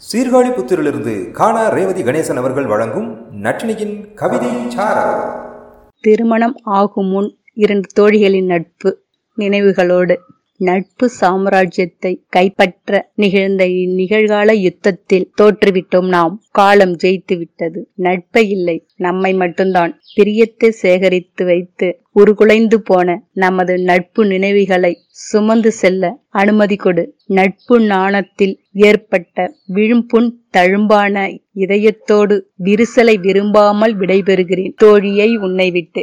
சீர்காழி புத்திரிலிருந்து காணா ரேவதி கணேசன் அவர்கள் வழங்கும் நட்டினியின் கவிதை திருமணம் ஆகும் முன் இரண்டு தோழிகளின் நட்பு நினைவுகளோடு. நட்பு சாம்ராஜ்யத்தை கைப்பற்ற நிகழ்ந்த இந்நிகழ்கால யுத்தத்தில் தோற்றுவிட்டோம் நாம். காலம் ஜெயித்து விட்டது நட்பை இல்லை. நம்மை மட்டும்தான். பிரியத்தை சேகரித்து வைத்து உருகுலைந்து போன நமது நட்பு நினைவுகளை சுமந்து செல்ல அனுமதி கொடு. நட்பு நாணத்தில் ஏற்பட்ட விழும்புண் தழும்பான இதயத்தோடு விரிசலை விரும்பாமல் விடைபெறுகிறேன். தோழியை உன்னை விட்டு